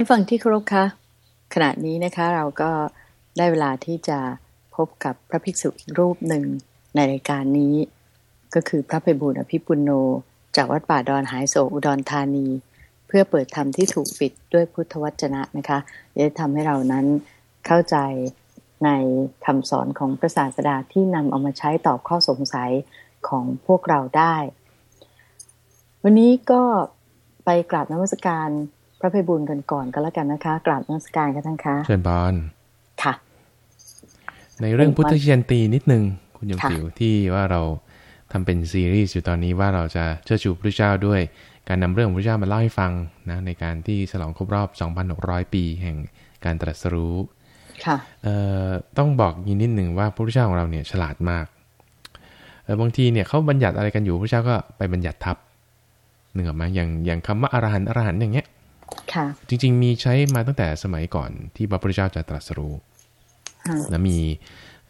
ท่านฟังที่เคารพคะ ขณะนี้นะคะเราก็ได้เวลาที่จะพบกับพระภิกษุอีกรูปหนึ่งในรายการนี้ ก็คือพระภัยบุญอภิปุโน จากวัดป่าดอนหายโศอุดรธานี เพื่อเปิดธรรมที่ถูกปิดด้วยพุทธวจนะนะคะจะทำให้เรานั้นเข้าใจในคำสอนของพระศาสดาที่นำเอามาใช้ตอบข้อสงสัยของพวกเราได้ วันนี้ก็ไปกราบนมัสการ พระภัยบุญกันก่อนก็แล้วกันนะคะกราบนมัสการกันทั้งคะเชิญบอลค่ะ ในเรื่องพุทธเชียนตีนิดนึงคุณยมค่ะติวที่ว่าเราทำเป็นซีรีส์อยู่ตอนนี้ว่าเราจะเชิดชูพระเจ้าด้วย การนำเรื่องของพระเจ้ามาเล่าให้ฟังนะในการที่ฉลองครบรอบ 2,600 ปีแห่งการตรัสรู้ค่ะเอ่อต้องบอกยีนิดหนึ่งว่าพระพุทธเจ้าของเราเนี่ยฉลาดมากเออบางทีเนี่ยเขาบัญญัติอะไรกันอยู่พระพุทธเจ้าก็ไปบัญญัติทับหนึ่งออกมาอย่างอย่างคำว่าอรหันต์อรหันต์อย่างเงี้ย ค่ะ จริง ๆ มีใช้มาตั้งแต่สมัยก่อนที่พระพุทธเจ้าจะตรัสรู้ค่ะนะมี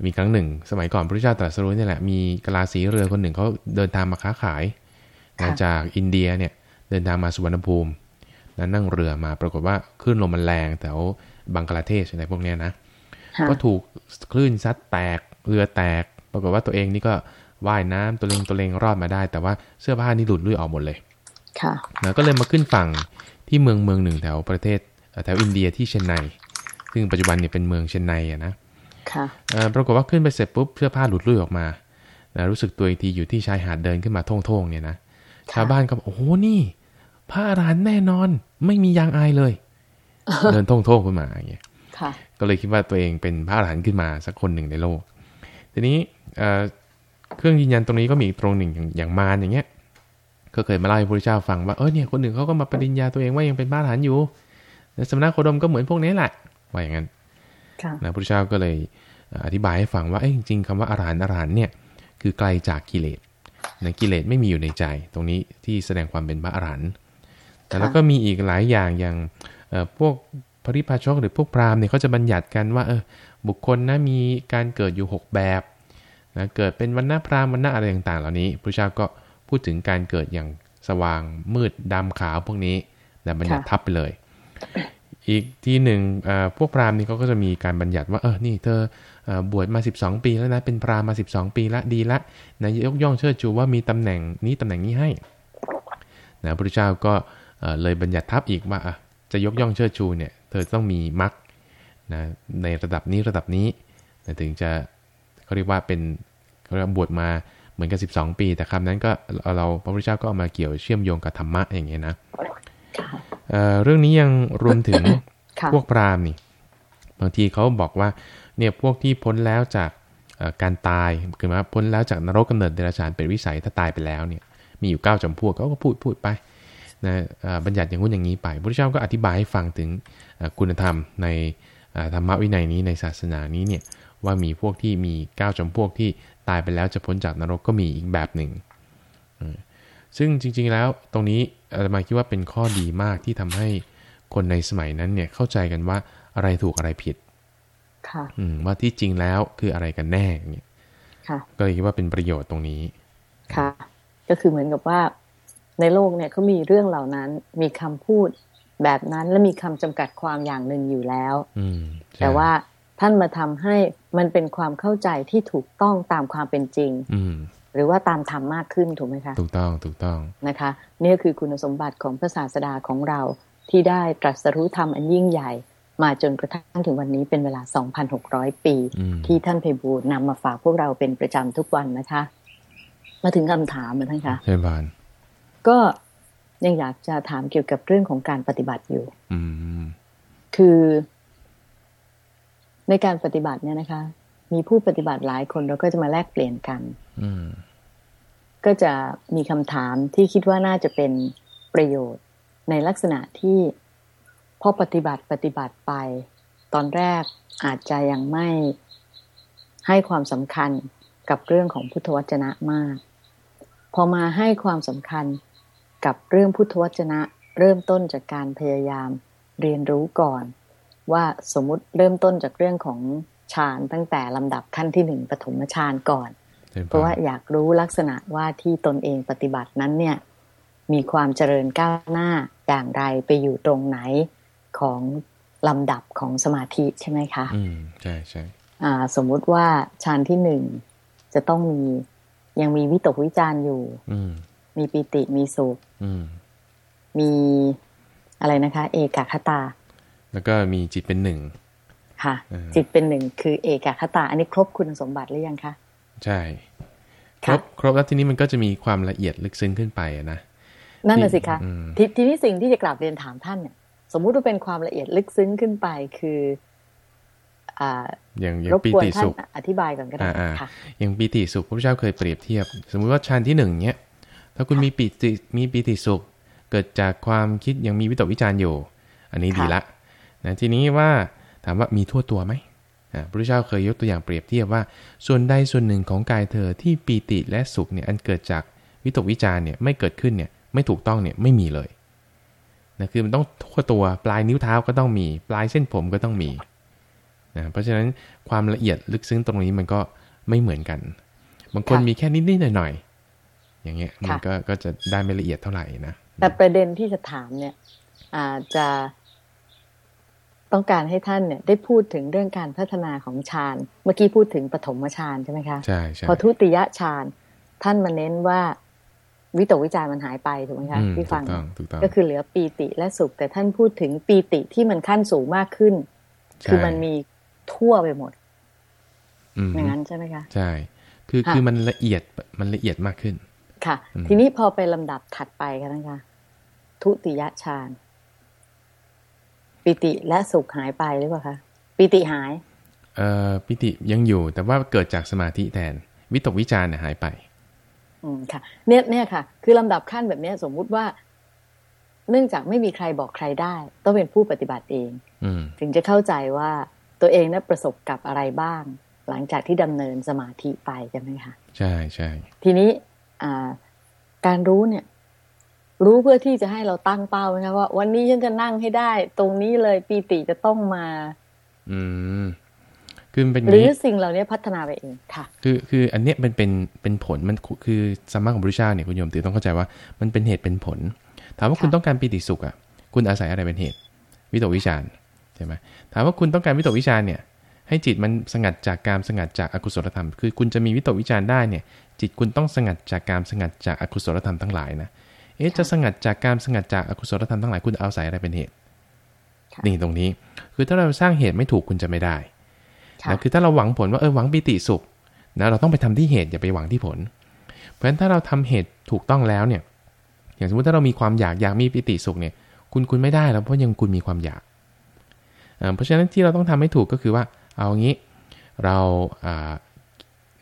มีครั้งหนึ่ง สมัยก่อนพระพุทธเจ้าตรัสรู้เนี่ยแหละมีกะลาสีเรือคนหนึ่งเขาเดินทางมาค้าขายนะจากอินเดียเนี่ยเดินทางมาสุวรรณภูมิแล้วนั่งเรือมาปรากฏว่าคลื่นลมมันแรงแถวบังกลาเทศอะไรพวกเนี้ยนะค่ะก็ถูกคลื่นซัดแตกเรือแตก ปรากฏว่าตัวเองนี่ก็ว่ายน้ำตัวเลงตัวเลงรอดมาได้ แต่ว่าเสื้อผ้านี่หลุดลุ่ยออกหมดเลย ค่ะนะก็เลยมาขึ้นฝั่ง ที่เมืองเมืองหนึ่งแถวประเทศเอ่อแถวอินเดียที่เชนไนซึ่งปัจจุบันเนี่ยเป็นเมืองเชนไนอะนะค่ะเอ่อปรากฏว่าขึ้นไปเสร็จปุ๊บเสื้อผ้าหลุดลุ่ยออกมานะรู้สึกตัวอีกทีอยู่ที่ชายหาดเดินขึ้นมาโท่งๆเนี่ยนะค่ะชาวบ้านก็บอกโอ้โหนี่ผ้าอรหันต์แน่นอนไม่มียางอายเลย เดินโท่งๆขึ้นมาอย่างเงี้ยค่ะก็เลยคิดว่าตัวเองเป็นพระอรหันต์ขึ้นมาสักคนหนึ่งในโลก ทีนี้เอ่อเครื่องยืนยันตรงนี้ก็มีอีกตรงหนึ่งอย่างอย่างมารอย่างเงี้ย ก็เคยมาเล่าให้พระพุทธเจ้าฟังว่าเออเนี่ยคนหนึ่งเขาก็มาปริญญาตัวเองว่ายังเป็นพระอรหันต์อยู่แล้วสมณโคดมก็เหมือนพวกนี้แหละว่าอย่างนั้นค่ะนะพระพุทธเจ้าก็เลยเอ่ออธิบายให้ฟังว่าเอ้ยจริงๆคำว่าอรหันต์อรหันต์เนี่ยคือไกลจากกิเลสนะกิเลสไม่มีอยู่ในใจ ตรงนี้ที่แสดงความเป็นพระอรหันต์แต่แล้วก็มีอีกหลายอย่างอย่างเอ่อพวกปริพาชกหรือพวกพราหมณ์เนี่ยเขาจะบัญญัติกันว่าเออบุคคลนะมีการเกิดอยู่ 6 แบบนะเกิดเป็นวันณะพราหมณ์วันณะอะไรต่างๆ เหล่านี้พระพุทธเจ้าก็ พูดถึงการเกิดอย่างสว่างมืดดำขาวพวกนี้นะบัญญัติค่ะทับไปเลย อีกที่หนึ่งเอ่อพวกพราหมณ์นี่เขาก็จะมีการบัญญัติว่าเออนี่เธอเอ่อบวชมา 12 ปีแล้วนะเป็นพราหมณ์มา 12 ปีละดีละนะยกย่องเชิดชูว่ามีตำแหน่งนี้ตำแหน่งนี้ให้นะพระพุทธเจ้าก็เอ่อเลยบัญญัติทับอีกว่าอะจะยกย่องเชิดชูเนี่ยเธอต้องมีมรรคนะในระดับนี้ระดับนี้นะถึงจะเขาเรียกว่าเป็นเขาเรียกว่าบวชมา เหมือนกับ 12 ปี แต่คำนั้นก็เราเราพระพุทธเจ้าก็เอามาเกี่ยวเชื่อมโยงกับธรรมะอย่างเงี้ยนะค่ะเอ่อเรื่องนี้ยังรวมถึงค่ะพวกพราหมณ์นี่บางทีเขาบอกว่าเนี่ยพวกที่พ้นแล้วจากเอ่อการตายคือหมายว่าพ้นแล้วจากนรกกำเนิดเดรัจฉานเป็นวิสัยถ้าตายไปแล้วเนี่ยมีอยู่ 9จำพวกเขาก็พูดพูดไปนะเอ่อบัญญัติอย่างนู้นอย่างนี้ไปพระพุทธเจ้าก็อธิบายให้ฟังถึงเอ่อคุณธรรมในเอ่อธรรมวินัยนี้ในศาสนานี้เนี่ย ว่ามีพวกที่มี 9จำพวกที่ตายไปแล้วจะพ้นจากนรกก็มีอีกแบบหนึ่งเออซึ่งจริงๆแล้วตรงนี้อาตมาคิดว่าเป็นข้อดีมากที่ทำให้คนในสมัยนั้นเนี่ยเข้าใจกันว่าอะไรถูกอะไรผิด ค่ะอืมว่าที่จริงแล้วคืออะไรกันแน่อย่างเงี้ยค่ะก็เลยคิดว่าเป็นประโยชน์ตรงนี้ ค่ะ ก็คือเหมือนกับว่าในโลกเนี่ยเขามีเรื่องเหล่านั้น มีคำพูดแบบนั้นและมีคำจำกัดความอย่างหนึ่งอยู่แล้วอืมใช่แต่ว่า ท่านมาทำให้มันเป็นความเข้าใจที่ถูกต้องตามความเป็นจริง อืมหรือว่าตามธรรมมากขึ้นถูกไหมคะ ถูกต้องถูกต้องนะคะนี่ก็คือคุณสมบัติของพระศาสดาของเราที่ได้ตรัสรู้ธรรมอันยิ่งใหญ่ มาจนกระทั่งถึงวันนี้เป็นเวลา 2,600 ปีอืมที่ท่านไพบูลย์นำมาฝากพวกเราเป็นประจำทุกวันนะคะ มาถึงคำถามนะท่านคะใช่บานก็ยังอยากจะถามเกี่ยวกับเรื่องของการปฏิบัติอยู่อืมคือ ในการปฏิบัติเนี่ยนะคะ มีผู้ปฏิบัติหลายคนเราก็จะมาแลกเปลี่ยนกันอืมก็จะมีคำถามที่คิดว่าน่าจะเป็นประโยชน์ในลักษณะที่พอปฏิบัติปฏิบัติไป ตอนแรกอาจจะยังไม่ให้ความสำคัญกับเรื่องของพุทธวจนะมาก พอมาให้ความสำคัญกับเรื่องพุทธวจนะ เริ่มต้นจากการพยายามเรียนรู้ก่อน ว่าสมมุติเริ่มต้นจากเรื่องของฌานตั้งแต่ลำดับขั้นที่หนึ่งปฐมฌานก่อนใช่เพราะว่าอยากรู้ลักษณะว่าที่ตนเองปฏิบัตินั้นเนี่ย มีความเจริญก้าวหน้าอย่างไรไปอยู่ตรงไหนของลำดับของสมาธิใช่ไหมคะ อืมใช่ใช่อ่าสมมุติว่าฌานที่หนึ่งจะต้องมียังมีวิตกวิจารณ์อยู่ อืมมีปิติมีสุขอืมมีอะไรนะคะ เอกคตา แล้วก็มีจิตเป็นหนึ่งค่ะอ่าจิตเป็นหนึ่งคือเอกคตา อันนี้ครบคุณสมบัติหรือยังคะใช่ครค่ะบครบแล้วทีนี้มันก็จะมีความละเอียดลึกซึ้งขึ้นไปอะนะนั่นน่ะสิคะอืมททีนี้สิ่งที่จะกลับเรียนถามท่านเนี่ยสมมุติว่าเป็นความละเอียดลึกซึ้งขึ้นไปคืออ่าอย่างอย่างรบปีกวนติท่านสุขอธิบายก่อนก็ได้อ่าอ่าค่ะอย่างปีติสุขพระพุทธเจ้าเคยเปรียบเทียบ สมมุติว่าฌานที่หนึ่งเนี้ยถ้าคุณมีปีติมีปีติสุข เกิดจากความคิดยังมีวิตกวิจารณ์อยู่ อันนี้ดีละ นะทีนี้ว่าถามว่ามีทั่วตัวไหมอ่าพระพุทธเจ้าเคยยกตัวอย่างเปรียบเทียบว่า ส่วนใดส่วนหนึ่งของกายเธอที่ปีติและสุขเนี่ยอันเกิดจากวิตกวิจารณ์เนี่ยไม่เกิดขึ้นเนี่ยไม่ถูกต้องเนี่ยไม่มีเลยนะคือมันต้องทั่วตัวปลายนิ้วเท้าก็ต้องมี ปลายเส้นผมก็ต้องมีนะเพราะฉะนั้นความละเอียดลึกซึ้งตรงนี้มันก็ไม่เหมือนกัน บางคนค่ะมีแค่นิดๆหน่อยๆอย่างเงี้ยมันค่ะก็ก็จะได้ไม่ละเอียดเท่าไหร่นะแต่ประเด็นที่จะถามเนี่ยอาจจะ ต้องการให้ท่านเนี่ยได้พูดถึงเรื่องการพัฒนาของฌานเมื่อกี้พูดถึงปฐมฌานใช่ไหมคะใช่ใช่พอทุติยฌานท่านมาเน้นว่าวิตกวิจารณ์มันหายไปถูกไหมคะอืมที่ถูฟังกต้องถูกต้องก็คือเหลือปีติและสุข แต่ท่านพูดถึงปีติที่มันขั้นสูงมากขึ้นใช่คือมันมีทั่วไปหมดอืมอย่างนั้นใช่ไหมคะใช่ คือค่ะคือมันละเอียดมันละเอียดมากขึ้น ค่ะอืมทีนี้พอไปลำดับถัดไปกันนะคะทุติยฌาน ปิติและสุขหายไปหรือเปล่าคะปิติหายเอ่อปิติยังอยู่แต่ว่าเกิดจากสมาธิแทน วิตกวิจารณ์เนี่ยหายไป อืมค่ะ เนี่ยเนี่ยค่ะ คือลำดับขั้นแบบเนี้ยสมมุติว่า เนื่องจากไม่มีใครบอกใครได้ ต้องเป็นผู้ปฏิบัติเองอืมถึงจะเข้าใจว่าตัวเองนั้นประสบกับอะไรบ้าง หลังจากที่ดำเนินสมาธิไปกันไหมคะใช่ใช่ทีนี้อ่าการรู้เนี่ย รู้เพื่อที่จะให้เราตั้งเป้าไหมคะว่า วันนี้ฉันจะนั่งให้ได้ ตรงนี้เลยปีติจะต้องมา อืมคือมันเป็นอย่างหรือนี้สิ่งเหล่านี้พัฒนาไปเองค่ะ คือคืออันเนี้ยมันเป็นเป็นผลมันคือสมมาของพระพุทธเจ้าเนี่ยคุณโยมติต้องเข้าใจว่า มันเป็นเหตุเป็นผล ถามว่าค่ะคุณต้องการปีติสุขอะ คุณอาศัยอะไรเป็นเหตุ วิตกวิจารณ์ใช่ไหมถามว่าคุณต้องการวิตกวิจารณ์เนี่ย ให้จิตมันสงัดจากการสงัดจากอกุศลธรรม คือคุณจะมีวิตกวิจารณ์ได้เนี่ย จิตคุณต้องสงัดจากการสงัดจากอกุศลธรรมทั้งหลายนะ เอ๊ะจะสงัดจากการสงัดจากอกุศลธรรมทั้งหลายคุณอาศัยอะไรเป็นเหตุค่ะนี่ตรงนี้คือถ้าเราสร้างเหตุไม่ถูกคุณจะไม่ได้ค่ะนะคือถ้าเราหวังผลว่าเออหวังปิติสุขนะเราต้องไปทำที่เหตุอย่าไปหวังที่ผล เพราะฉะนั้นถ้าเราทำเหตุถูกต้องแล้วเนี่ย อย่างสมมติถ้าเรามีความอยากอยากมีปิติสุขเนี่ย คุณคุณไม่ได้แล้วเพราะยังคุณมีความอยากอ่าเพราะฉะนั้นที่เราต้องทำให้ถูกก็คือว่าเอางี้เราอ่า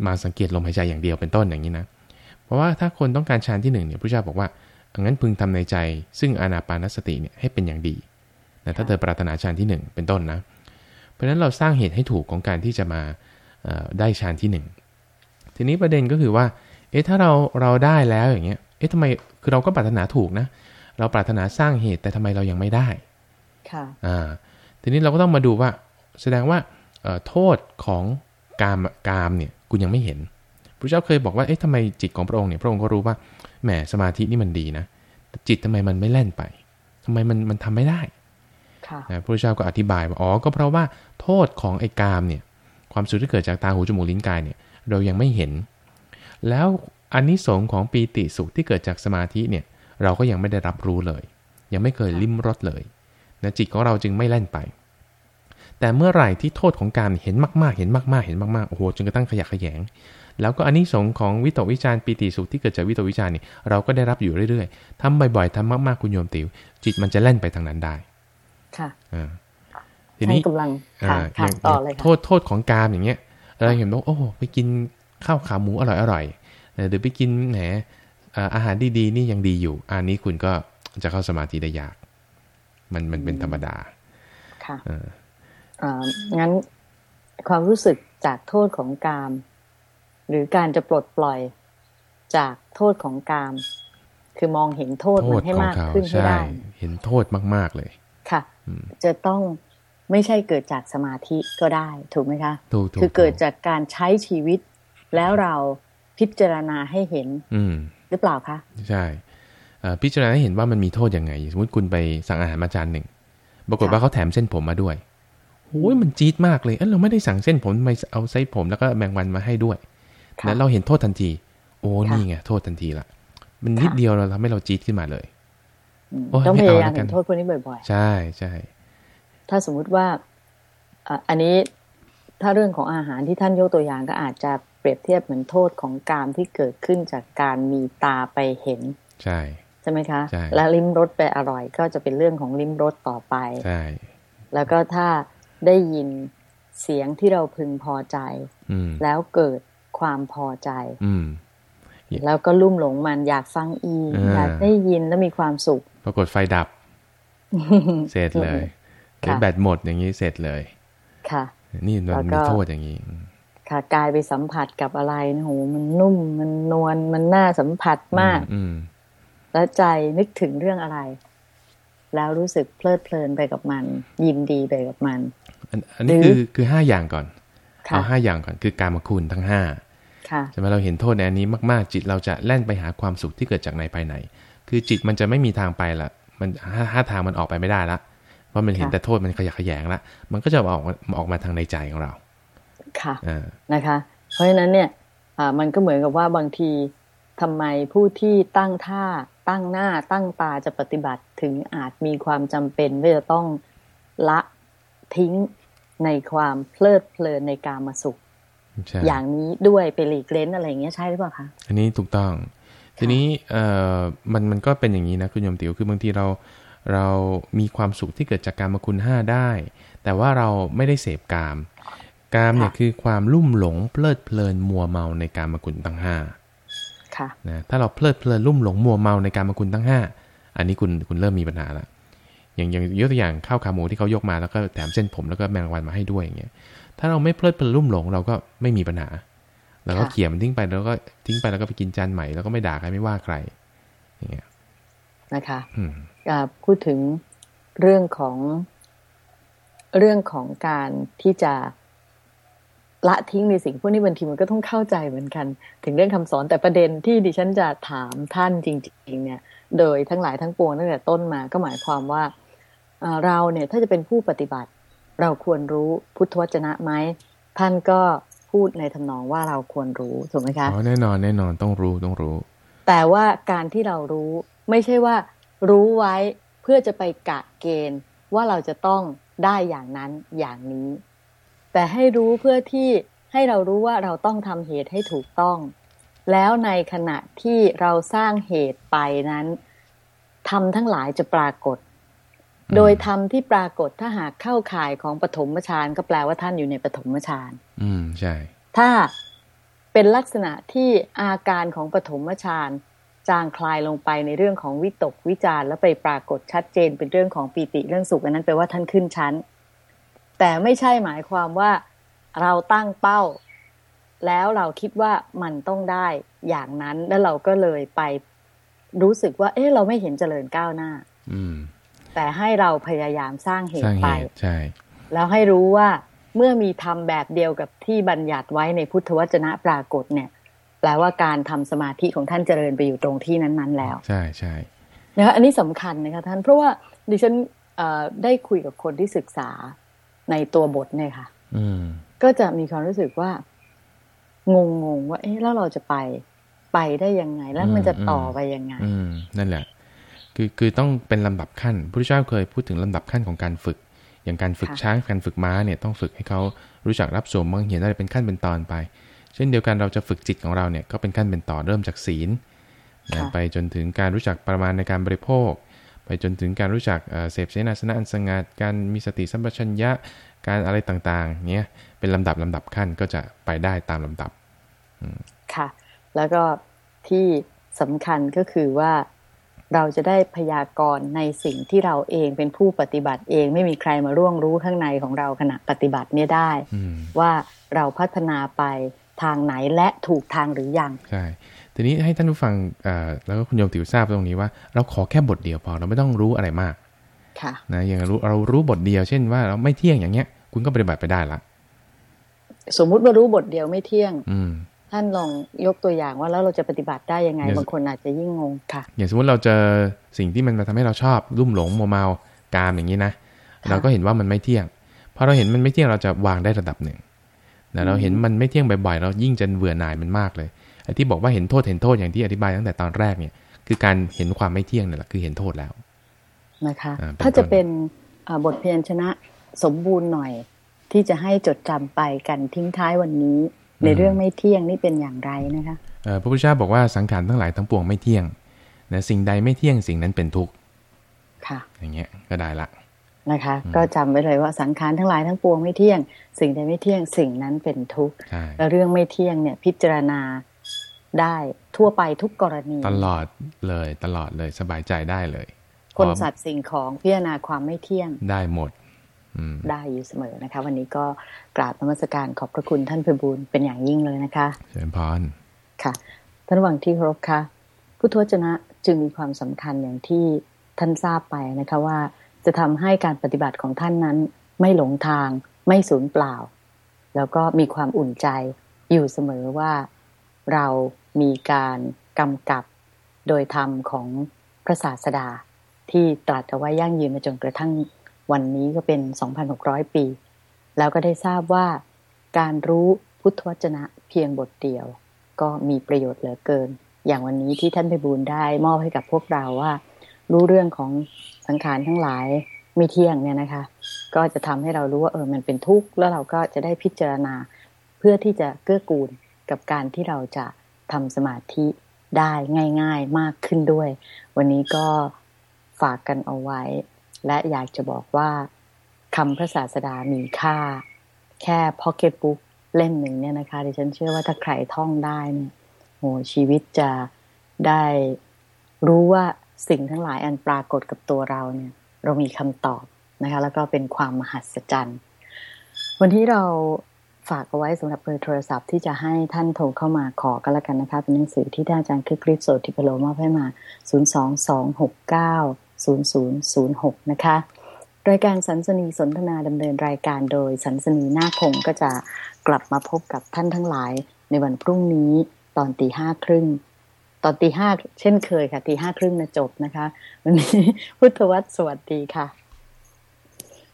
มาสังเกตลมหายใจอย่างเดียวเป็นต้นอย่างนี้นะ เพราะว่าถ้าคนต้องการฌานที่หนึ่งเนี่ยพระเจ้าบอกว่า งั้นพึงทำในใจ ซึ่งอานาปานสติเนี่ยให้เป็นอย่างดีนะถ้าเธอปรารถนาฌานที่หนึ่งเป็นต้นนะ เพราะฉะนั้นเราสร้างเหตุให้ถูกของการที่จะมาเอ่อได้ฌานที่หนึ่งทีนี้ประเด็นก็คือว่า เอ๊ะถ้าเราเราได้แล้วอย่างเงี้ย เอ๊ะทำไมคือเราก็ปรารถนาถูกนะ เราปรารถนาสร้างเหตุแต่ทำไมเรายังไม่ได้ ค่ะ อ่า ทีนี้เราก็ต้องมาดูว่า แสดงว่าเอ่อโทษของกามกามเนี่ยคุณยังไม่เห็นพระเจ้าเคยบอกว่า เอ๊ะทำไมจิตของพระองค์เนี่ย พระองค์ก็รู้ว่า แหมสมาธินี่มันดีนะแต่จิตทำไมมันไม่แล่นไปทำไมมันมันทำไม่ได้ค่ะนะพระพุทธเจ้าก็อธิบายว่าอ๋อก็เพราะว่าโทษของไอ้กามเนี่ย ความสุขที่เกิดจากตาหูจมูกลิ้นกายเนี่ย เรายังไม่เห็น แล้วอันนี้สงส์ของปีติสุขที่เกิดจากสมาธิเนี่ย เราก็ยังไม่ได้รับรู้เลย ยังไม่เคยลิ้มรสเลยนะจิตของเราจึงไม่แล่นไป แต่เมื่อไหร่ที่โทษของการเห็นมาก ๆ เห็นมาก ๆ เห็นมากๆโอ้โหจนกระทั่งขยะแขยง แล้วก็อันนี้สงส์ของวิตกวิจารณ์ปีติสุขที่เกิดจากวิตกวิจารณ์เนี่ยเราก็ได้รับอยู่เรื่อยๆทำบ่อยๆทำมากๆคุณโยมติว จิตมันจะแล่นไปทางนั้นได้ ค่ะอ่าทีท่านนี้กำลังอ่าค่ะอค่ะย่างต่อเลยโทค่ะษโทษของกามอย่างเงี้ยเราเห็นว่าโอ้โหไปกินข้าวขาหมูอร่อยอร่อยเออหรือไปกินแหนอ่าอาหารดีๆนี่ยังดีอยู่ อันนี้คุณก็จะเข้าสมาธิได้ยาก มันมันเป็นธรรมดา ค่ะเอออ่างั้นความรู้สึกจากโทษของกาม หรือการจะปลดปล่อยจากโทษของกาม คือมองเห็นโทษโทมัษนให้ของมากเขาขึ้นให้ใช่ได้เห็นโทษมากๆเลย ค่ะอืมจะต้องไม่ใช่เกิดจากสมาธิก็ได้ ถูกไหมคะถูกถูกคือเกิดถูจากการใช้ชีวิต แล้วเราพิจารณาให้เห็น อืมหรือเปล่าคะใช่เอ่อพิจารณาให้เห็นว่ามันมีโทษยังไง สมมติคุณไปสั่งอาหารมาจานหนึ่งปรากฏว่าเขาแถมเส้นผมมาด้วยโอ้ยมันจี๊ดมากเลยเออเราไม่ได้สั่งเส้นผมทำไมเอาไส้ผมแล้วก็แมงวันมาให้ด้วย ค่ะแล้วเราเห็นโทษทันที โอ้ค่ะนี่ไงโทษทันทีละมันนิดค่ะเดียวเราทำให้เราจี๊ดขึ้นมาเลยอืมโอ้ยต้องไม่พเอายายามแล้วกัเห็นนโทษพวกนี้บ่อยใช่ใช่ๆถ้าสมมุติว่าอะอันนี้ถ้าเรื่องของอาหารที่ท่านยกตัวอย่างก็อาจจะเปรียบเทียบเหมือนโทษของกามที่เกิดขึ้นจากการมีตาไปเห็น ใช่ใช่ไหมคะใช่และลิ้มรสไปอร่อย ก็จะเป็นเรื่องของลิ้มรสต่อไปใช่แล้วก็ถ้าได้ยินเสียงที่เราพึงพอใจอืมแล้วเกิด ความพอใจอืมแล้วก็ลุ่มหลงมันอยากฟังอีกอ่าอยากได้ยินแล้วมีความสุข ปรากฏไฟดับ เสร็จเลยหรือค่ะแบตหมดอย่างนี้เสร็จเลย ค่ะ นี่มันแล้วก็มีโทษอย่างนี้อืมค่ะกายไปสัมผัสกับอะไรนะโหมันนุ่มมันนวลมันน่าสัมผัสมาก อืมแล้วใจนึกถึงเรื่องอะไร แล้วรู้สึกเพลิดเพลินไปกับมัน ยินดีไปกับมัน อันอันนี้หรือคือคือห้าอย่างก่อนค่ะเอาห้าอย่างก่อน คือการมาคุณทั้งห้าค่ะ ใช่ไหมเราเห็นโทษในอันนี้มากๆ จิตเราจะแล่นไปหาความสุขที่เกิดจากในภายใน คือจิตมันจะไม่มีทางไปละมันห้าห้าทางมันออกไปไม่ได้ละเพราะมันเห็นค่ะแต่โทษมันขยะแขยงละมันก็จะออกมาออกมาทางในใจของเรา ค่ะอ่านะคะ เพราะฉะนั้นเนี่ยอ่ามันก็เหมือนกับว่าบางทีทำไมผู้ที่ตั้งท่าตั้งหน้าตั้งตาจะปฏิบัติถึงอาจมีความจำเป็นว่าจะต้องละทิ้งในความเพลิดเพลินในการมาสุขใช่ อย่างนี้ด้วยไปหลีกเล้นอะไรอย่างเงี้ยใช่หรือเปล่าคะอันนี้ถูกต้อง ทีนี้เอ่อมันมันก็เป็นอย่างนี้นะคุณโยมติ๋วคือบางทีเราเรามีความสุขที่เกิดจากการมาคุณห้าได้ แต่ว่าเราไม่ได้เสพกาม กามเนี่ยค่ะคือความลุ่มหลงเพลิดเพลินมัวเมาในการมาคุณทั้งห้าค่ะนะถ้าเราเพลิดเพลินลุ่มหลงมัวเมาในการมาคุณทั้งห้าอันนี้คุณคุณเริ่มมีปัญหาละ อย่างอย่างยกตัวอย่างข้าวขาหมูที่เขายกมาแล้วก็แถมเส้นผมแล้วก็แมงวันมาให้ด้วยอย่างเงี้ยถ้าเราไม่เพลิดเพลินลุ่มหลงเราก็ไม่มีปัญหาเราก็ค่ะเขี่ยมันทิ้งไปแล้วก็ทิ้งไปแล้วก็ไปกินจานใหม่แล้วก็ไม่ด่าใครไม่ว่าใครอย่างเงี้ยนะคะอืมอ่าพูดถึงเรื่องของเรื่องของการที่จะละทิ้งในสิ่งพวกนี้บางทีมันก็ต้องเข้าใจเหมือนกัน ถึงเรื่องคำสอนแต่ประเด็นที่ดิฉันจะถามท่านจริง ๆ เนี่ย โดยทั้งหลายทั้งปวงตั้งแต่ต้นมาก็หมายความว่า เอ่อเราเนี่ยถ้าจะเป็นผู้ปฏิบัติ เราควรรู้พุทธวจนะไหมท่านก็พูดในทำนองว่าเราควรรู้ถูกไหมคะอ๋อแน่นอนแน่นอนต้องรู้ต้องรู้ แต่ว่าการที่เรารู้ไม่ใช่ว่า รู้ไว้เพื่อจะไปกะเกณฑ์ว่าเราจะต้องได้อย่างนั้นอย่างนี้ แต่ให้รู้เพื่อที่ให้เรารู้ว่าเราต้องทำเหตุให้ถูกต้อง แล้วในขณะที่เราสร้างเหตุไปนั้นทำทั้งหลายจะปรากฏอืม โดยธรรมที่ปรากฏถ้าหากเข้าข่ายของปฐมฌานก็แปลว่าท่านอยู่ในปฐมฌานอืมใช่ ถ้าเป็นลักษณะที่อาการของปฐมฌานจางคลายลงไปในเรื่องของวิตกวิจารแล้วไปปรากฏชัดเจนเป็นเรื่องของปีติเรื่องสุขอันนั้นแปลว่าท่านขึ้นชั้น แต่ไม่ใช่หมายความว่าเราตั้งเป้า แล้วเราคิดว่ามันต้องได้อย่างนั้นแล้วเราก็เลยไปรู้สึกว่า เอ๊ะเราไม่เห็นเจริญก้าวหน้า อืม แต่ให้เราพยายามสร้างเหสร้าตุงไปเหตุใช่แล้วให้รู้ว่าเมื่อมีธรรมแบบเดียวกับที่บัญญัติไว้ในพุทธวจนะปรากฏเนี่ย แปลว่าการทำสมาธิของท่านเจริญไปอยู่ตรงที่นั้นๆแล้ว ใช่ใช่นะคะอันนี้สำคัญนะคะท่านเพราะว่าดิฉันเอ่อได้คุยกับคนที่ศึกษาในตัวบทเนี่ยค่ะอืมก็จะมีความรู้สึกว่างงๆว่า เอ๊ะแล้วเราจะไปไปได้ยังไง แล้วมันจะต่อไปยังไงอืมนั่นแหละ คือคือต้องเป็นลำดับขั้นพระพุทธเจ้าเคยพูดถึงลำดับขั้นของการฝึก อย่างการฝึกค่ะช้างการฝึกม้าเนี่ยต้องฝึกให้เขารู้จักรับสวมมองเห็นอะไรเป็นขั้นเป็นตอนไป เช่นเดียวกันเราจะฝึกจิตของเราเนี่ยก็เป็นขั้นเป็นตอนเริ่มจากศีลนะไปจนถึงการรู้จักประมาณในการบริโภค ไปจนถึงการรู้จักเอ่อเสพเสนาสนะอันสงัดการมีสติสัมปชัญญะการอะไรต่างๆเนี่ยเป็นลำดับลำดับขั้นก็จะไปได้ตามลำดับค่ะ แล้วก็ที่สำคัญก็คือว่า เราจะได้พยากรณ์ในสิ่งที่เราเองเป็นผู้ปฏิบัติเองไม่มีใครมาร่วงรู้ข้างในของเราขณะปฏิบัติเนี่ยได้อืมว่าเราพัฒนาไปทางไหนและถูกทางหรือยังใช่ทีนี้ให้ท่านผู้ฟังเอ่อแล้วก็คุณโยมติ๋วทราบตรงนี้ว่า เราขอแค่บทเดียวพอเราไม่ต้องรู้อะไรมากค่ะนะอย่างรู้เรารู้บทเดียว เช่นว่าเราไม่เที่ยงอย่างเงี้ย คุณก็ปฏิบัติไปได้ละ สมมุติว่ารู้บทเดียวไม่เที่ยง อืม ท่านลองยกตัวอย่างว่าแล้วเราจะปฏิบัติได้ยังไงเดี๋ยวบางคนอาจจะยิ่งงงค่ะ อย่างสมมติเราเจอสิ่งที่มันมาทำให้เราชอบรุ่มหลงมัวเมากามอย่างนี้นะเราก็เห็นว่ามันไม่เที่ยงพอเราเห็นมันไม่เที่ยงเราจะวางได้ระดับหนึ่งนะเราเห็นมันไม่เที่ยงบ่อยๆเรายิ่งจะเบื่อหน่ายมันมากเลยไอ้ที่บอกว่าเห็นโทษเห็นโทษอย่างที่อธิบายตั้งแต่ตอนแรกเนี่ย คือการเห็นความไม่เที่ยงนี่แหละคือเห็นโทษแล้วนะคะอ่าเป็นถ้าจะต้นเป็นอ่าบทเพียรชนะสมบูรณ์หน่อยที่จะให้จดจำไปกันทิ้งท้ายวันนี้ ในเรื่องไม่เที่ยงนี่เป็นอย่างไรนะคะเอ่อพระพุทธเจ้าบอกว่าสังขารทั้งหลายทั้งปวงไม่เที่ยงนะสิ่งใดไม่เที่ยงสิ่งนั้นเป็นทุกข์ค่ะ อย่างเงี้ยก็ได้ละนะคะ ก็จำไว้เลยว่าสังขารทั้งหลายทั้งปวงไม่เที่ยง สิ่งใดไม่เที่ยงสิ่งนั้นเป็นทุกข์ใช่แล้วเรื่องไม่เที่ยงเนี่ยพิจารณาได้ทั่วไปทุกกรณี ตลอดเลยตลอดเลยสบายใจได้เลย คนพร้อมสัตว์สิ่งของพิจารณาความไม่เที่ยงได้หมดอืม ได้อยู่เสมอนะคะ วันนี้ก็กราบนมัสการขอบพระคุณท่านเพบูลย์เป็นอย่างยิ่งเลยนะคะเชิญพรค่ะ ท่านระหว่างที่เคารพค่ะพุทธวจนะจึงมีความสำคัญอย่างที่ท่านทราบไปนะคะว่า จะทำให้การปฏิบัติของท่านนั้น ไม่หลงทาง ไม่สูญเปล่า แล้วก็มีความอุ่นใจอยู่เสมอว่าเรามีการกำกับโดยธรรมของพระศาสดาที่ตรัสเอาไว้ยั่งยืนมาจนกระทั่ง วันนี้ก็เป็น 2,600 ปี แล้วก็ได้ทราบว่า การรู้พุทธวจนะเพียงบทเดียว ก็มีประโยชน์เหลือเกิน อย่างวันนี้ที่ท่านไพบูลได้มอบให้กับพวกเราว่า รู้เรื่องของสังขารทั้งหลายไม่เที่ยงเนี่ยนะคะ ก็จะทำให้เรารู้ว่าเออมันเป็นทุกข์แล้วเราก็จะได้พิจารณา เพื่อที่จะเกื้อกูลกับการที่เราจะทำสมาธิได้ง่าย ๆ มากขึ้นด้วย วันนี้ก็ฝากกันเอาไว้ และอยากจะบอกว่าคำพระศาสดามีค่า แค่พ็อกเก็ตบุ๊กเล่มหนึ่งเนี่ยนะคะดิฉันเชื่อว่าถ้าใครท่องได้เนี่ยโหชีวิตจะได้รู้ว่าสิ่งทั้งหลายอันปรากฏกับตัวเราเนี่ย เรามีคำตอบนะคะ แล้วก็เป็นความมหัศจรรย์วันที่เราฝากเอาไว้สำหรับเบอร์โทรศัพท์ที่จะให้ท่านโทรเข้ามาขอกันละกันนะคะ เป็นหนังสือที่ท่านอาจารย์คลิปคลิปโสติพโลมอบให้มา 0006 นะคะ รายการสันสนีสนทนาดำเนินรายการโดยสันสนีนาคคงก็จะกลับมาพบกับท่านทั้งหลายในวันพรุ่งนี้ตอนตีห้าครึ่งตอนตีห้าเช่นเคยค่ะตีห้าครึ่งนะจบนะคะ วันนี้พุทธวัตรสวัสดีค่ะ